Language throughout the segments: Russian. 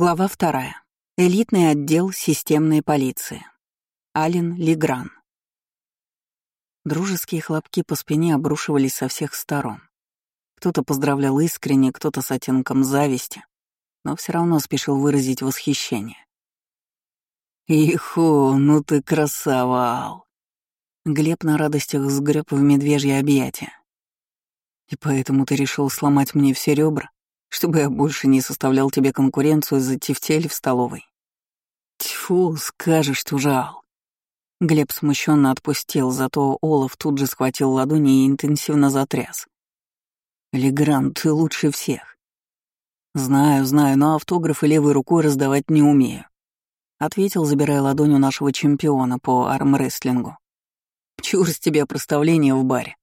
Глава вторая. Элитный отдел системной полиции. Ален Легран. Дружеские хлопки по спине обрушивались со всех сторон. Кто-то поздравлял искренне, кто-то с оттенком зависти, но все равно спешил выразить восхищение. «Ихо, ну ты красава, Глеб на радостях сгреб в медвежье объятия. «И поэтому ты решил сломать мне все ребра?» Чтобы я больше не составлял тебе конкуренцию за тефтель в столовой. Тьфу, скажешь, что жал. Глеб смущенно отпустил, зато Олаф тут же схватил ладони и интенсивно затряс. «Легран, ты лучше всех». «Знаю, знаю, но автографы левой рукой раздавать не умею», — ответил, забирая ладонь у нашего чемпиона по армрестлингу. «Чур с тебя проставление в баре».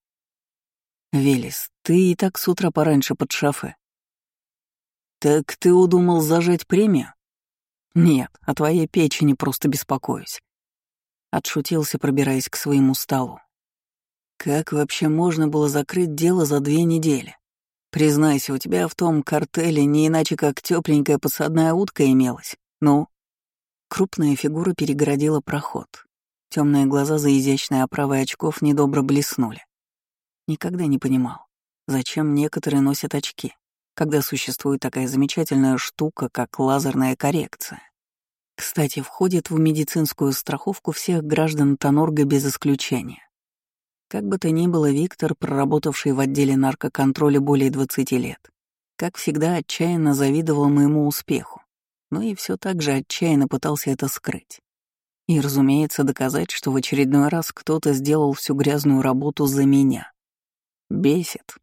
«Велес, ты и так с утра пораньше под шофе. «Так ты удумал зажать премию?» «Нет, о твоей печени просто беспокоюсь». Отшутился, пробираясь к своему столу. «Как вообще можно было закрыть дело за две недели? Признайся, у тебя в том картеле не иначе как тепленькая подсадная утка имелась. Ну?» Крупная фигура перегородила проход. Темные глаза за изящной оправой очков недобро блеснули. Никогда не понимал, зачем некоторые носят очки когда существует такая замечательная штука, как лазерная коррекция. Кстати, входит в медицинскую страховку всех граждан Тонорга без исключения. Как бы то ни было, Виктор, проработавший в отделе наркоконтроля более 20 лет, как всегда отчаянно завидовал моему успеху, но и все так же отчаянно пытался это скрыть. И, разумеется, доказать, что в очередной раз кто-то сделал всю грязную работу за меня. Бесит.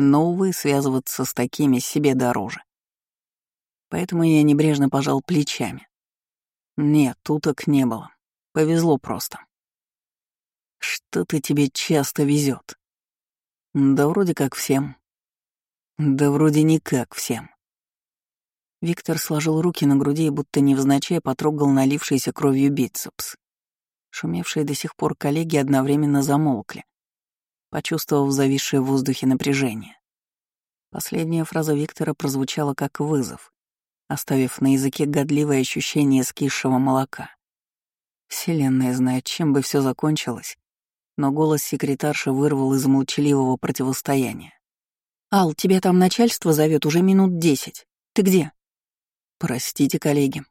Но, увы, связываться с такими себе дороже. Поэтому я небрежно пожал плечами. Нет, туток не было. Повезло просто. Что-то тебе часто везет. Да вроде как всем. Да вроде не как всем. Виктор сложил руки на груди и будто невзначай потрогал налившийся кровью бицепс. Шумевшие до сих пор коллеги одновременно замолкли, почувствовав зависшее в воздухе напряжение. Последняя фраза Виктора прозвучала как вызов, оставив на языке годливое ощущение скисшего молока. Вселенная знает, чем бы все закончилось, но голос секретарши вырвал из молчаливого противостояния. «Ал, тебя там начальство зовет уже минут десять. Ты где?» «Простите, коллеги».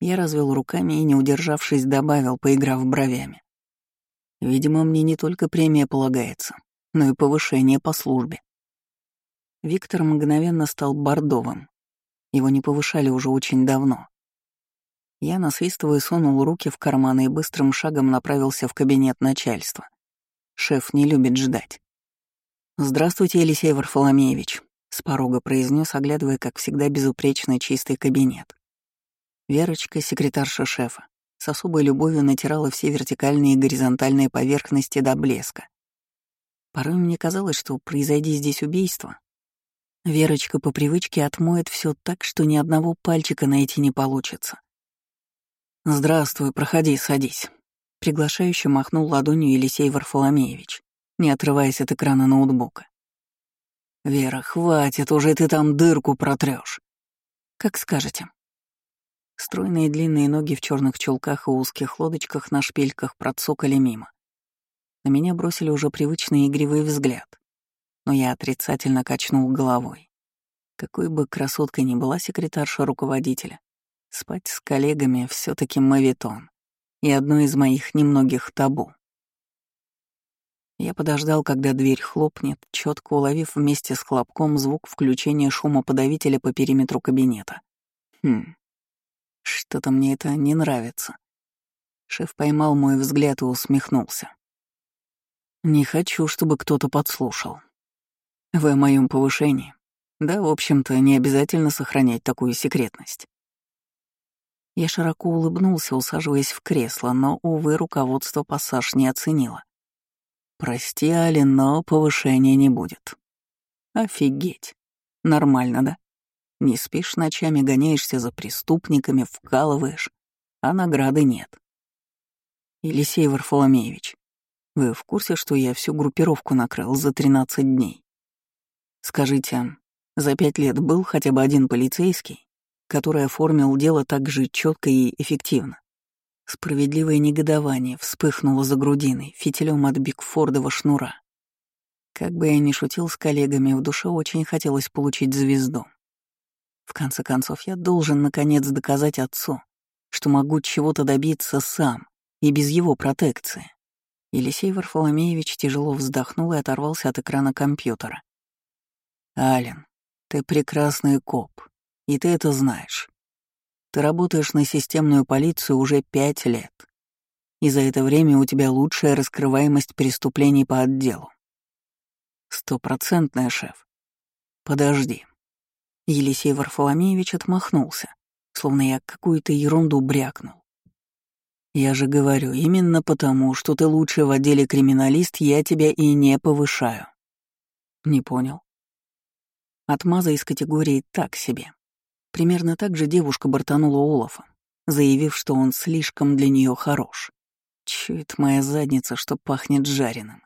Я развел руками и, не удержавшись, добавил, поиграв бровями. Видимо, мне не только премия полагается, но и повышение по службе. Виктор мгновенно стал бордовым. Его не повышали уже очень давно. Я, насвистывая, сунул руки в карманы и быстрым шагом направился в кабинет начальства. Шеф не любит ждать. «Здравствуйте, Елисей Варфоломеевич», — с порога произнес, оглядывая, как всегда, безупречно чистый кабинет. Верочка, секретарша шефа, с особой любовью натирала все вертикальные и горизонтальные поверхности до блеска. Порой мне казалось, что, произойди здесь убийство, Верочка по привычке отмоет все так, что ни одного пальчика найти не получится. «Здравствуй, проходи, садись», — приглашающе махнул ладонью Елисей Варфоломеевич, не отрываясь от экрана ноутбука. «Вера, хватит, уже ты там дырку протрешь. «Как скажете», Стройные длинные ноги в черных чулках и узких лодочках на шпильках процокали мимо. На меня бросили уже привычный игривый взгляд, но я отрицательно качнул головой. Какой бы красоткой ни была секретарша руководителя, спать с коллегами все таки мавитон и одно из моих немногих табу. Я подождал, когда дверь хлопнет, четко уловив вместе с хлопком звук включения шумоподавителя по периметру кабинета. Хм, что-то мне это не нравится. Шеф поймал мой взгляд и усмехнулся. Не хочу, чтобы кто-то подслушал. Вы о моем повышении. Да, в общем-то, не обязательно сохранять такую секретность. Я широко улыбнулся, усаживаясь в кресло, но, увы, руководство пассаж не оценило. «Прости, Али, но повышения не будет». «Офигеть. Нормально, да?» Не спишь ночами, гоняешься за преступниками, вкалываешь, а награды нет. Елисей Варфоломеевич, вы в курсе, что я всю группировку накрыл за 13 дней? Скажите, за пять лет был хотя бы один полицейский, который оформил дело так же четко и эффективно. Справедливое негодование вспыхнуло за грудиной, фитилем от Бигфордова шнура. Как бы я ни шутил с коллегами, в душе очень хотелось получить звезду. В конце концов, я должен наконец доказать отцу, что могу чего-то добиться сам и без его протекции. Елисей Варфоломеевич тяжело вздохнул и оторвался от экрана компьютера. «Ален, ты прекрасный коп, и ты это знаешь. Ты работаешь на системную полицию уже пять лет, и за это время у тебя лучшая раскрываемость преступлений по отделу. Стопроцентная, шеф. Подожди. Елисей Варфоломеевич отмахнулся, словно я какую-то ерунду брякнул. Я же говорю, именно потому, что ты лучший в отделе криминалист, я тебя и не повышаю. Не понял. Отмаза из категории «так себе». Примерно так же девушка бортанула Олафа, заявив, что он слишком для нее хорош. Чует моя задница, что пахнет жареным.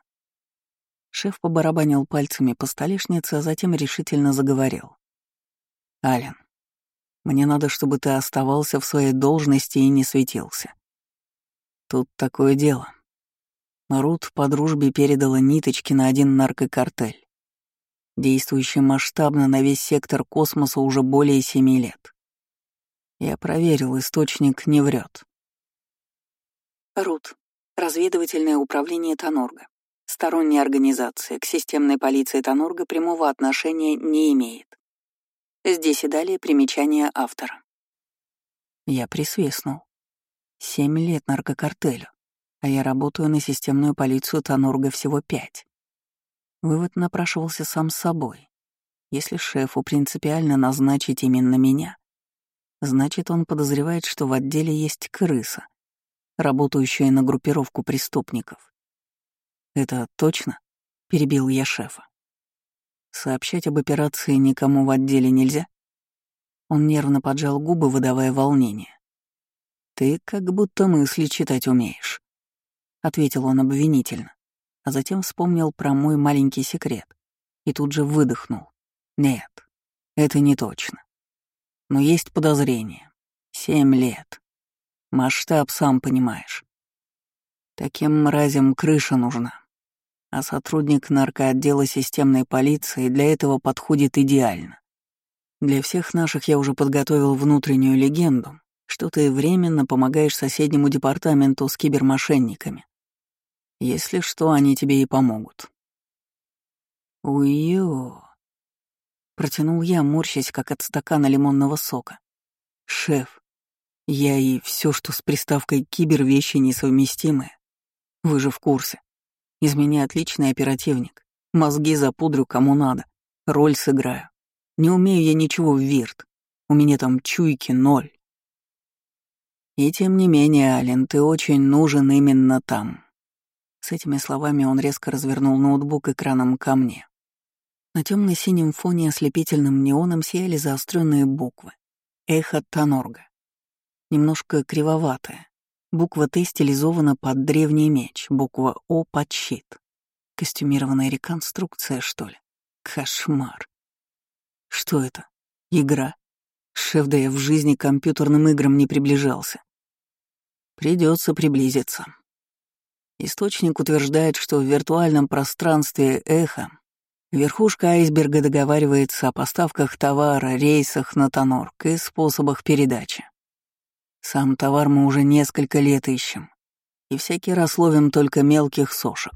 Шеф побарабанил пальцами по столешнице, а затем решительно заговорил. «Ален, мне надо, чтобы ты оставался в своей должности и не светился. Тут такое дело. Рут по дружбе передала ниточки на один наркокартель, действующий масштабно на весь сектор космоса уже более семи лет. Я проверил, источник не врет. РУТ. Разведывательное управление Тонорга. Сторонняя организация к системной полиции Тонорга прямого отношения не имеет. Здесь и далее примечание автора. Я присвистнул. Семь лет наркокартелю, а я работаю на системную полицию Тонорга всего пять. Вывод напрашивался сам собой. Если шефу принципиально назначить именно меня, значит, он подозревает, что в отделе есть крыса, работающая на группировку преступников. «Это точно?» — перебил я шефа. «Сообщать об операции никому в отделе нельзя?» Он нервно поджал губы, выдавая волнение. «Ты как будто мысли читать умеешь», — ответил он обвинительно, а затем вспомнил про мой маленький секрет и тут же выдохнул. «Нет, это не точно. Но есть подозрение. Семь лет. Масштаб сам понимаешь. Таким мразям крыша нужна а сотрудник наркоотдела системной полиции для этого подходит идеально. Для всех наших я уже подготовил внутреннюю легенду, что ты временно помогаешь соседнему департаменту с кибермошенниками. Если что, они тебе и помогут. Уйо. Протянул я, морщась, как от стакана лимонного сока. Шеф, я и все, что с приставкой «кибер» вещи несовместимые. Вы же в курсе. Из меня отличный оперативник. Мозги запудрю кому надо. Роль сыграю. Не умею я ничего в вирт. У меня там чуйки ноль. И тем не менее, Ален, ты очень нужен именно там. С этими словами он резко развернул ноутбук экраном ко мне. На темно синем фоне ослепительным неоном сияли заостренные буквы. Эхо Танорга. Немножко кривоватая, Буква Т стилизована под древний меч, буква О под щит. Костюмированная реконструкция, что ли? Кошмар. Что это? Игра? Шеф, да я в жизни компьютерным играм не приближался. Придется приблизиться. Источник утверждает, что в виртуальном пространстве эхо верхушка айсберга договаривается о поставках товара, рейсах на Тонорк и способах передачи. Сам товар мы уже несколько лет ищем, и всякий раз ловим только мелких сошек.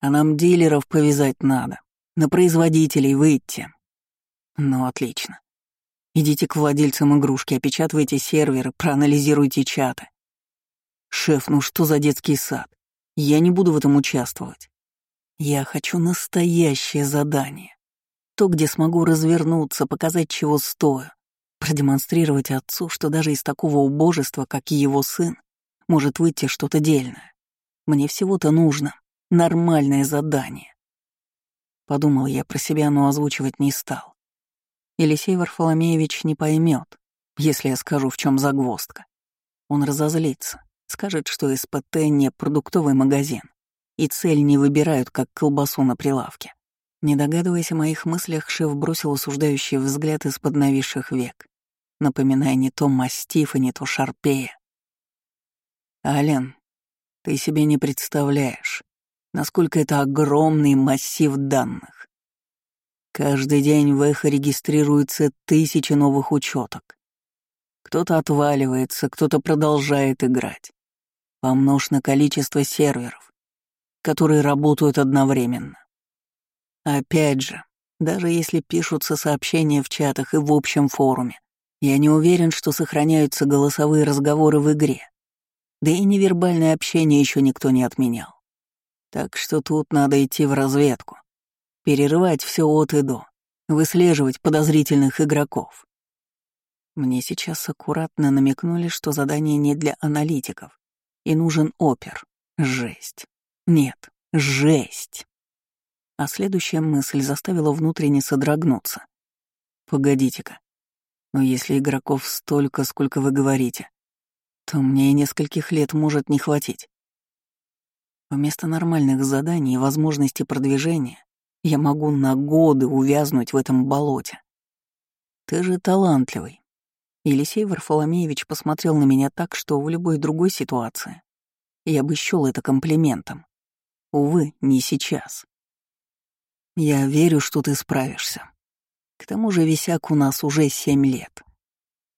А нам дилеров повязать надо, на производителей выйти. Ну, отлично. Идите к владельцам игрушки, опечатывайте серверы, проанализируйте чаты. Шеф, ну что за детский сад? Я не буду в этом участвовать. Я хочу настоящее задание. То, где смогу развернуться, показать, чего стою. Продемонстрировать отцу, что даже из такого убожества, как и его сын, может выйти что-то дельное. Мне всего-то нужно нормальное задание. Подумал я про себя, но озвучивать не стал. Елисей Варфоломеевич не поймет, если я скажу, в чем загвоздка. Он разозлится, скажет, что СПТ не продуктовый магазин, и цель не выбирают, как колбасу на прилавке. Не догадываясь о моих мыслях, шеф бросил осуждающий взгляд из-под нависших век напоминая не то мастифа, не то шарпея. Ален, ты себе не представляешь, насколько это огромный массив данных. Каждый день в эхо регистрируются тысячи новых учеток. Кто-то отваливается, кто-то продолжает играть. Помножь на количество серверов, которые работают одновременно. Опять же, даже если пишутся сообщения в чатах и в общем форуме, я не уверен, что сохраняются голосовые разговоры в игре. Да и невербальное общение еще никто не отменял. Так что тут надо идти в разведку, перерывать все от и до, выслеживать подозрительных игроков. Мне сейчас аккуратно намекнули, что задание не для аналитиков, и нужен опер. Жесть. Нет, жесть. А следующая мысль заставила внутренне содрогнуться. Погодите-ка. Но если игроков столько, сколько вы говорите, то мне и нескольких лет может не хватить. Вместо нормальных заданий и возможности продвижения я могу на годы увязнуть в этом болоте. Ты же талантливый. Елисей Варфоломеевич посмотрел на меня так, что в любой другой ситуации я бы счёл это комплиментом. Увы, не сейчас. Я верю, что ты справишься. К тому же висяк у нас уже семь лет.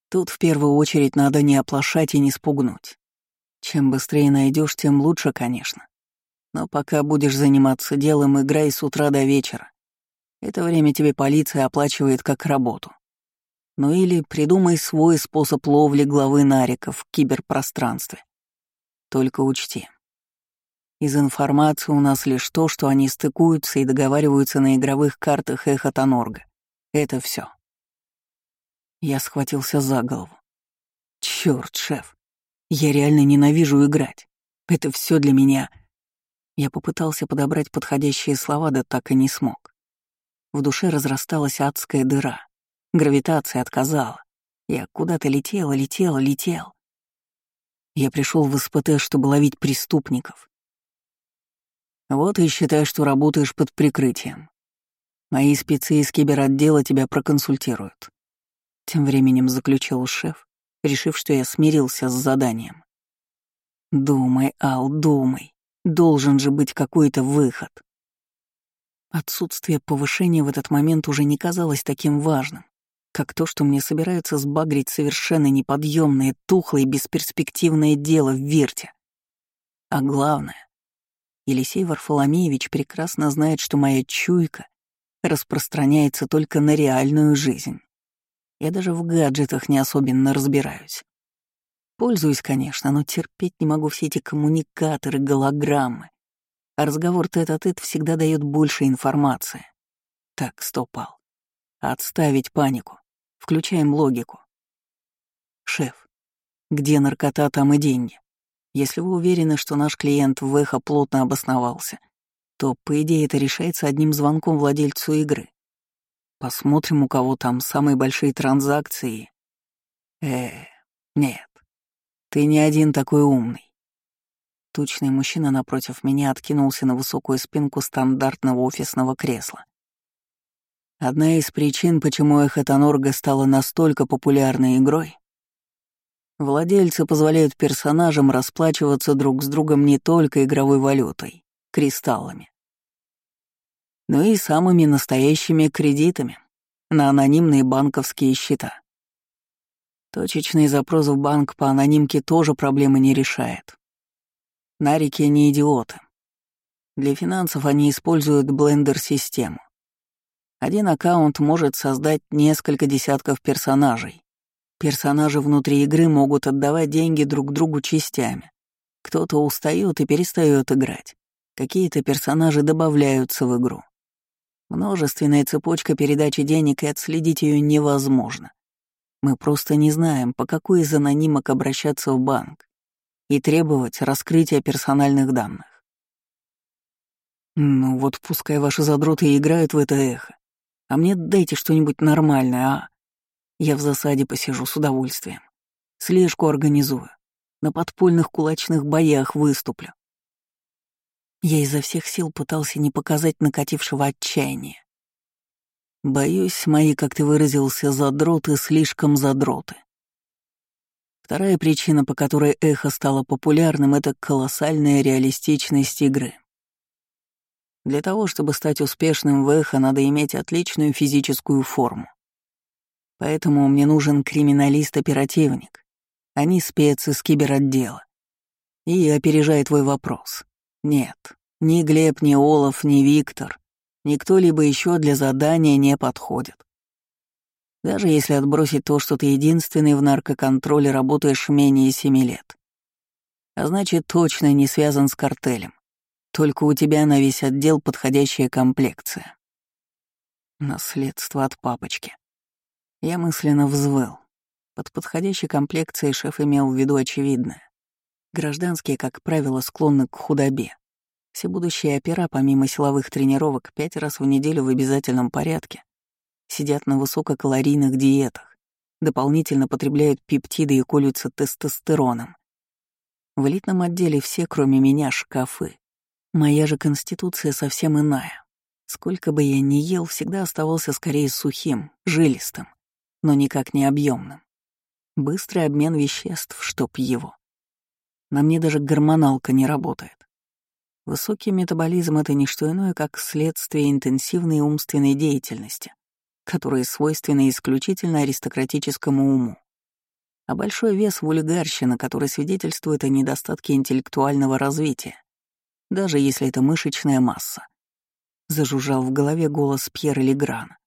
Тут в первую очередь надо не оплошать и не спугнуть. Чем быстрее найдешь, тем лучше, конечно. Но пока будешь заниматься делом, играй с утра до вечера. Это время тебе полиция оплачивает как работу. Ну или придумай свой способ ловли главы нариков в киберпространстве. Только учти. Из информации у нас лишь то, что они стыкуются и договариваются на игровых картах Эхо Тонорга. Это все. Я схватился за голову. Черт, шеф, я реально ненавижу играть. Это все для меня. Я попытался подобрать подходящие слова, да так и не смог. В душе разрасталась адская дыра. Гравитация отказала. Я куда-то летел, летел, летел. Я пришел в СПТ, чтобы ловить преступников. Вот и считай, что работаешь под прикрытием. Мои спецы из киберотдела тебя проконсультируют. Тем временем заключил шеф, решив, что я смирился с заданием. «Думай, Ал, думай. Должен же быть какой-то выход». Отсутствие повышения в этот момент уже не казалось таким важным, как то, что мне собираются сбагрить совершенно неподъемное, тухлое, бесперспективное дело в Вирте. А главное, Елисей Варфоломеевич прекрасно знает, что моя чуйка распространяется только на реальную жизнь. Я даже в гаджетах не особенно разбираюсь. Пользуюсь, конечно, но терпеть не могу все эти коммуникаторы, голограммы. А разговор тет-а-тет -тет всегда дает больше информации. Так, стопал. Отставить панику. Включаем логику. Шеф, где наркота, там и деньги. Если вы уверены, что наш клиент в эхо плотно обосновался, то, по идее, это решается одним звонком владельцу игры. Посмотрим, у кого там самые большие транзакции. Э, нет. Ты не один такой умный. Тучный мужчина напротив меня откинулся на высокую спинку стандартного офисного кресла. Одна из причин, почему Эхотонорга стала настолько популярной игрой, владельцы позволяют персонажам расплачиваться друг с другом не только игровой валютой, кристаллами, но и самыми настоящими кредитами на анонимные банковские счета. Точечный запрос в банк по анонимке тоже проблемы не решает. Нарики не идиоты. Для финансов они используют блендер-систему. Один аккаунт может создать несколько десятков персонажей. Персонажи внутри игры могут отдавать деньги друг другу частями. Кто-то устает и перестает играть. Какие-то персонажи добавляются в игру. Множественная цепочка передачи денег, и отследить ее невозможно. Мы просто не знаем, по какой из анонимок обращаться в банк и требовать раскрытия персональных данных. Ну вот пускай ваши задроты играют в это эхо, а мне дайте что-нибудь нормальное, а? Я в засаде посижу с удовольствием. Слежку организую. На подпольных кулачных боях выступлю. Я изо всех сил пытался не показать накатившего отчаяния. Боюсь, мои, как ты выразился, задроты слишком задроты. Вторая причина, по которой эхо стало популярным, это колоссальная реалистичность игры. Для того, чтобы стать успешным в эхо, надо иметь отличную физическую форму. Поэтому мне нужен криминалист-оперативник, а не спец из киберотдела. И опережая твой вопрос. Нет, ни Глеб, ни Олаф, ни Виктор, ни кто-либо еще для задания не подходит. Даже если отбросить то, что ты единственный в наркоконтроле работаешь менее семи лет. А значит, точно не связан с картелем. Только у тебя на весь отдел подходящая комплекция. Наследство от папочки. Я мысленно взвыл. Под подходящей комплекцией шеф имел в виду очевидное. Гражданские, как правило, склонны к худобе. Все будущие опера, помимо силовых тренировок, пять раз в неделю в обязательном порядке сидят на высококалорийных диетах, дополнительно потребляют пептиды и колются тестостероном. В элитном отделе все, кроме меня, шкафы. Моя же конституция совсем иная. Сколько бы я ни ел, всегда оставался скорее сухим, жилистым, но никак не объемным. Быстрый обмен веществ, чтоб его. На мне даже гормоналка не работает. Высокий метаболизм — это не что иное, как следствие интенсивной умственной деятельности, которые свойственны исключительно аристократическому уму. А большой вес — вульгарщина, который свидетельствует о недостатке интеллектуального развития, даже если это мышечная масса. Зажужжал в голове голос Пьера Леграна.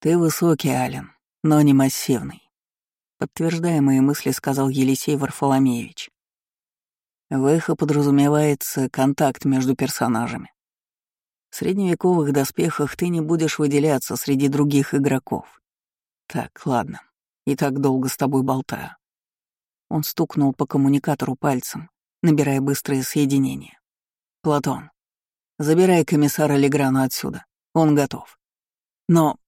«Ты высокий, Ален, но не массивный», — подтверждая мои мысли, сказал Елисей Варфоломеевич. В эхо подразумевается контакт между персонажами. В средневековых доспехах ты не будешь выделяться среди других игроков. Так, ладно. И так долго с тобой болтаю. Он стукнул по коммуникатору пальцем, набирая быстрое соединение. «Платон, забирай комиссара Леграна отсюда. Он готов». Но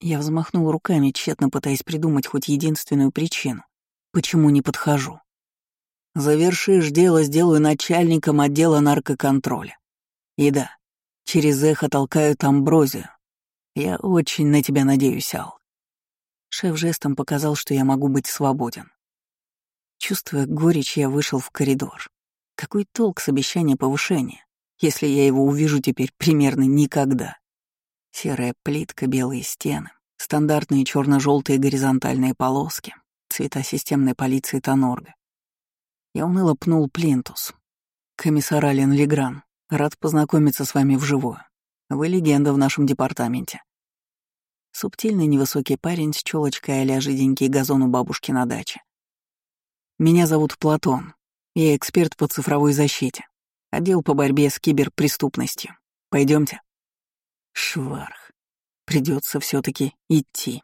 я взмахнул руками, тщетно пытаясь придумать хоть единственную причину, почему не подхожу. Завершишь дело, сделаю начальником отдела наркоконтроля. И да, Через эхо толкают амброзию. Я очень на тебя надеюсь, Ал. Шеф жестом показал, что я могу быть свободен. Чувствуя горечь, я вышел в коридор. Какой толк с обещания повышения, если я его увижу теперь примерно никогда? Серая плитка, белые стены, стандартные черно желтые горизонтальные полоски, цвета системной полиции Тонорга. Я уныло пнул плинтус. Комиссар Ален Легран, Рад познакомиться с вами вживую. Вы легенда в нашем департаменте. Субтильный невысокий парень с челочкой а жиденький газон у бабушки на даче. Меня зовут Платон. Я эксперт по цифровой защите. Отдел по борьбе с киберпреступностью. Пойдемте. Шварх. Придется все таки идти.